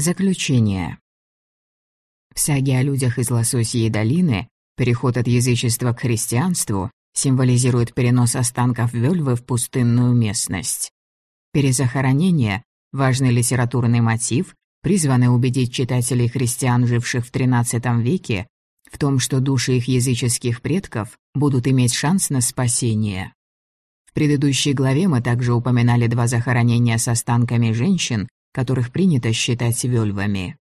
Заключение. В саге о людях из Лососьей долины переход от язычества к христианству символизирует перенос останков Вельвы в пустынную местность. Перезахоронение – важный литературный мотив, призванный убедить читателей христиан, живших в XIII веке, в том, что души их языческих предков будут иметь шанс на спасение. В предыдущей главе мы также упоминали два захоронения с останками женщин, которых принято считать вельвами.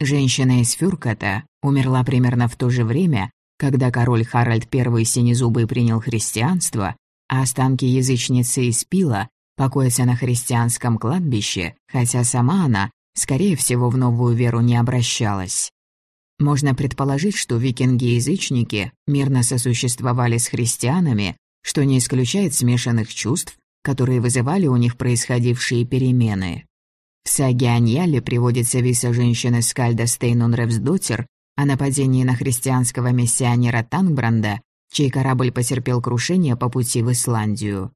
Женщина из Фюрката умерла примерно в то же время, когда король Харальд I Синезубый принял христианство, а останки язычницы из Пила покоятся на христианском кладбище, хотя сама она, скорее всего, в новую веру не обращалась. Можно предположить, что викинги-язычники мирно сосуществовали с христианами, что не исключает смешанных чувств, которые вызывали у них происходившие перемены. В саге Аньяле приводится виса женщины Скальда Стейнун Ревсдотер о нападении на христианского миссионера Тангбранда, чей корабль потерпел крушение по пути в Исландию.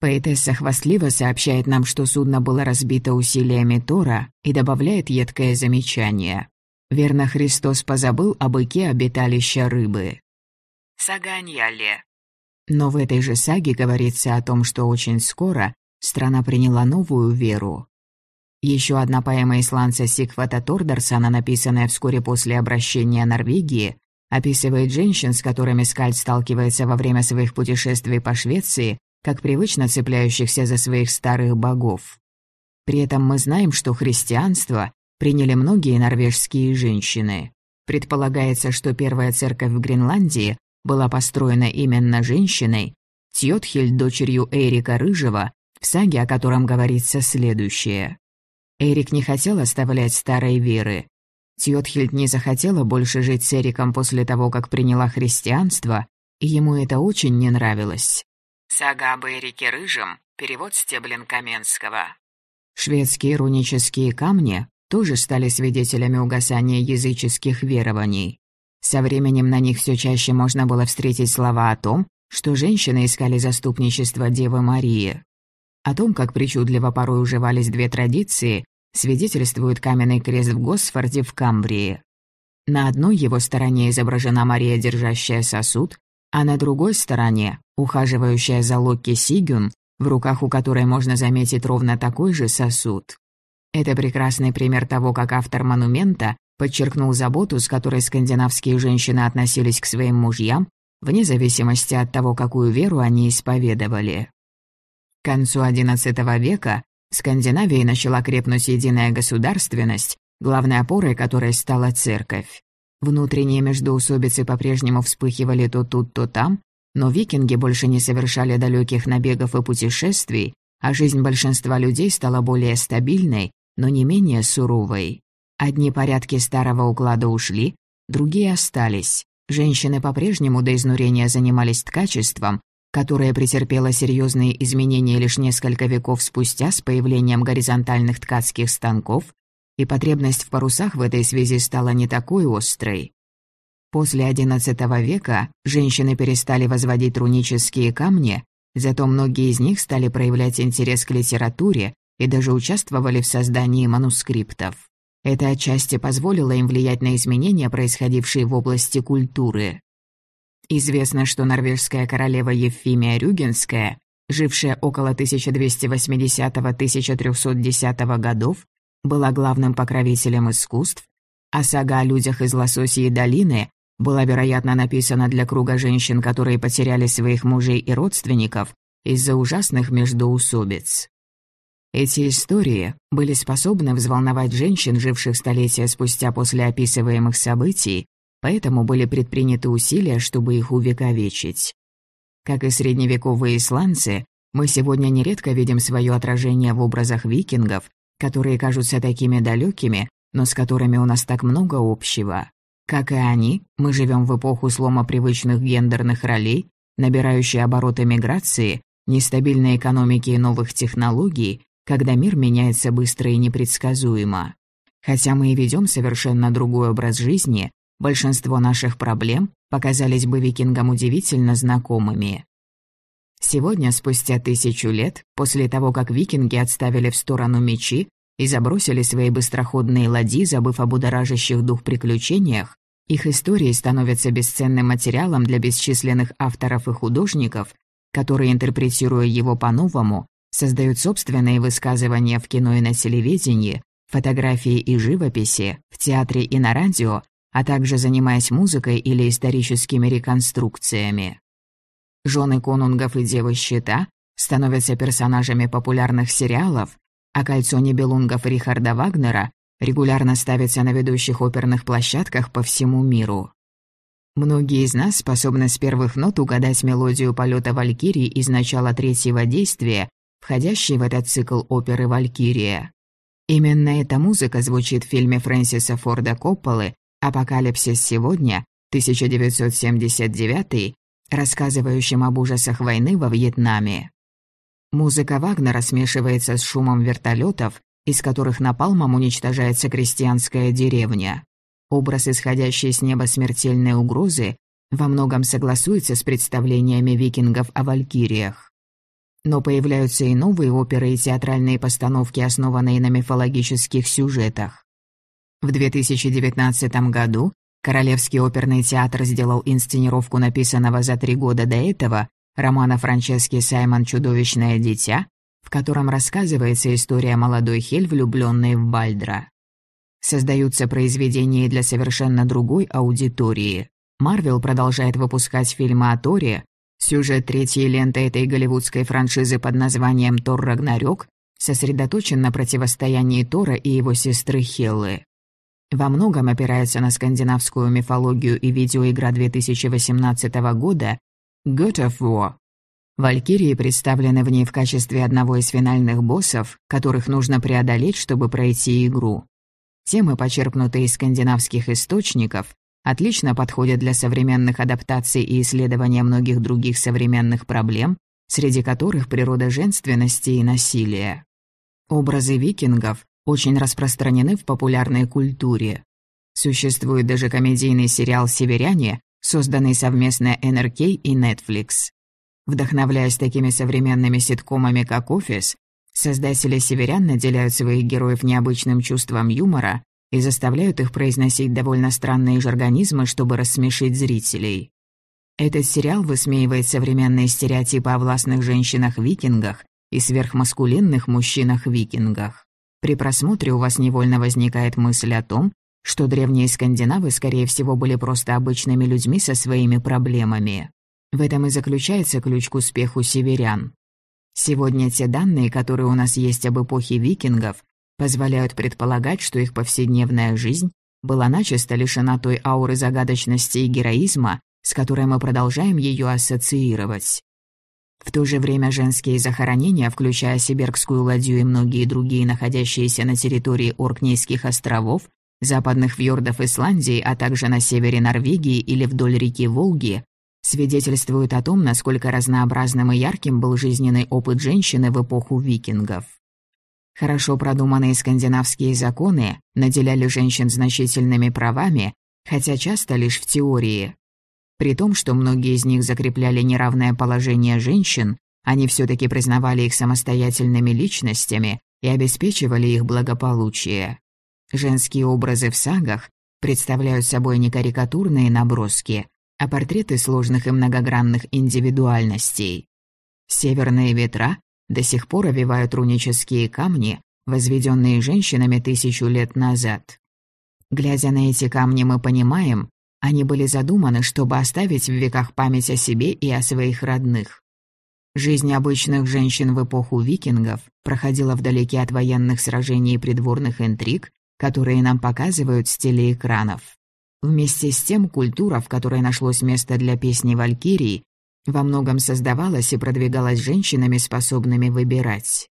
Поэтесса хвастливо сообщает нам, что судно было разбито усилиями Тора и добавляет едкое замечание. Верно, Христос позабыл о быке обиталища рыбы. Сага Аньяле. Но в этой же саге говорится о том, что очень скоро страна приняла новую веру. Еще одна поэма исландца Сигфата Тордерсона, написанная вскоре после обращения Норвегии, описывает женщин, с которыми Скальд сталкивается во время своих путешествий по Швеции, как привычно цепляющихся за своих старых богов. При этом мы знаем, что христианство приняли многие норвежские женщины. Предполагается, что первая церковь в Гренландии была построена именно женщиной, Тьотхельд, дочерью Эрика Рыжего, в саге о котором говорится следующее. Эрик не хотел оставлять старой веры. Тьотхильд не захотела больше жить с Эриком после того, как приняла христианство, и ему это очень не нравилось. Сага об Эрике Рыжем, перевод Стеблин Каменского. Шведские рунические камни тоже стали свидетелями угасания языческих верований. Со временем на них все чаще можно было встретить слова о том, что женщины искали заступничество Девы Марии. О том, как причудливо порой уживались две традиции, свидетельствует каменный крест в Госфорде в Камбрии. На одной его стороне изображена Мария, держащая сосуд, а на другой стороне – ухаживающая за Локки Сигюн, в руках у которой можно заметить ровно такой же сосуд. Это прекрасный пример того, как автор монумента подчеркнул заботу, с которой скандинавские женщины относились к своим мужьям, вне зависимости от того, какую веру они исповедовали. Концу XI века в Скандинавии начала крепнуть единая государственность, главной опорой которой стала церковь. Внутренние междоусобицы по-прежнему вспыхивали то тут, то там, но викинги больше не совершали далеких набегов и путешествий, а жизнь большинства людей стала более стабильной, но не менее суровой. Одни порядки старого уклада ушли, другие остались. Женщины по-прежнему до изнурения занимались ткачеством, которая претерпела серьезные изменения лишь несколько веков спустя с появлением горизонтальных ткацких станков, и потребность в парусах в этой связи стала не такой острой. После XI века женщины перестали возводить рунические камни, зато многие из них стали проявлять интерес к литературе и даже участвовали в создании манускриптов. Это отчасти позволило им влиять на изменения, происходившие в области культуры. Известно, что норвежская королева Евфимия Рюгенская, жившая около 1280-1310 годов, была главным покровителем искусств, а сага о людях из Лососьей долины была, вероятно, написана для круга женщин, которые потеряли своих мужей и родственников из-за ужасных междоусобиц. Эти истории были способны взволновать женщин, живших столетия спустя после описываемых событий, поэтому были предприняты усилия, чтобы их увековечить. Как и средневековые исландцы, мы сегодня нередко видим свое отражение в образах викингов, которые кажутся такими далекими, но с которыми у нас так много общего. Как и они, мы живем в эпоху слома привычных гендерных ролей, набирающей обороты миграции, нестабильной экономики и новых технологий, когда мир меняется быстро и непредсказуемо. Хотя мы и ведем совершенно другой образ жизни, большинство наших проблем показались бы викингам удивительно знакомыми. Сегодня, спустя тысячу лет, после того, как викинги отставили в сторону мечи, и забросили свои быстроходные ладьи, забыв о будоражащих дух приключениях, их истории становятся бесценным материалом для бесчисленных авторов и художников, которые, интерпретируя его по-новому, создают собственные высказывания в кино и на телевидении, фотографии и живописи, в театре и на радио, а также занимаясь музыкой или историческими реконструкциями. Жены конунгов и девы щита становятся персонажами популярных сериалов, а кольцо небелунгов Рихарда Вагнера регулярно ставится на ведущих оперных площадках по всему миру. Многие из нас способны с первых нот угадать мелодию полета Валькирии из начала третьего действия, входящей в этот цикл оперы «Валькирия». Именно эта музыка звучит в фильме Фрэнсиса Форда Копполы «Апокалипсис сегодня» 1979, рассказывающим об ужасах войны во Вьетнаме. Музыка Вагнера смешивается с шумом вертолетов, из которых напалмом уничтожается крестьянская деревня. Образ, исходящий с неба смертельной угрозы, во многом согласуется с представлениями викингов о валькириях. Но появляются и новые оперы и театральные постановки, основанные на мифологических сюжетах. В 2019 году Королевский оперный театр сделал инсценировку написанного за три года до этого романа Франчески Саймон «Чудовищное дитя», в котором рассказывается история молодой Хель, влюбленной в Бальдра. Создаются произведения для совершенно другой аудитории. Марвел продолжает выпускать фильмы о Торе. Сюжет третьей ленты этой голливудской франшизы под названием «Тор Рагнарёк» сосредоточен на противостоянии Тора и его сестры Хеллы. Во многом опирается на скандинавскую мифологию и видеоигра 2018 года God of War. Валькирии представлены в ней в качестве одного из финальных боссов, которых нужно преодолеть, чтобы пройти игру. Темы, почерпнутые из скандинавских источников, отлично подходят для современных адаптаций и исследования многих других современных проблем, среди которых природа женственности и насилия. Образы викингов очень распространены в популярной культуре. Существует даже комедийный сериал «Северяне», созданный совместно НРК и Netflix. Вдохновляясь такими современными ситкомами, как «Офис», Создатели «Северян» наделяют своих героев необычным чувством юмора и заставляют их произносить довольно странные жаргонизмы, чтобы рассмешить зрителей. Этот сериал высмеивает современные стереотипы о властных женщинах-викингах и сверхмаскулинных мужчинах-викингах. При просмотре у вас невольно возникает мысль о том, что древние скандинавы, скорее всего, были просто обычными людьми со своими проблемами. В этом и заключается ключ к успеху северян. Сегодня те данные, которые у нас есть об эпохе викингов, позволяют предполагать, что их повседневная жизнь была начисто лишена той ауры загадочности и героизма, с которой мы продолжаем ее ассоциировать. В то же время женские захоронения, включая Сибирскую ладью и многие другие, находящиеся на территории Оркнейских островов, западных фьордов Исландии, а также на севере Норвегии или вдоль реки Волги, свидетельствуют о том, насколько разнообразным и ярким был жизненный опыт женщины в эпоху викингов. Хорошо продуманные скандинавские законы наделяли женщин значительными правами, хотя часто лишь в теории. При том, что многие из них закрепляли неравное положение женщин, они все таки признавали их самостоятельными личностями и обеспечивали их благополучие. Женские образы в сагах представляют собой не карикатурные наброски, а портреты сложных и многогранных индивидуальностей. Северные ветра до сих пор овивают рунические камни, возведенные женщинами тысячу лет назад. Глядя на эти камни, мы понимаем, они были задуманы, чтобы оставить в веках память о себе и о своих родных. Жизнь обычных женщин в эпоху викингов проходила вдалеке от военных сражений и придворных интриг, которые нам показывают с телеэкранов. Вместе с тем культура, в которой нашлось место для песни Валькирии, во многом создавалась и продвигалась женщинами, способными выбирать.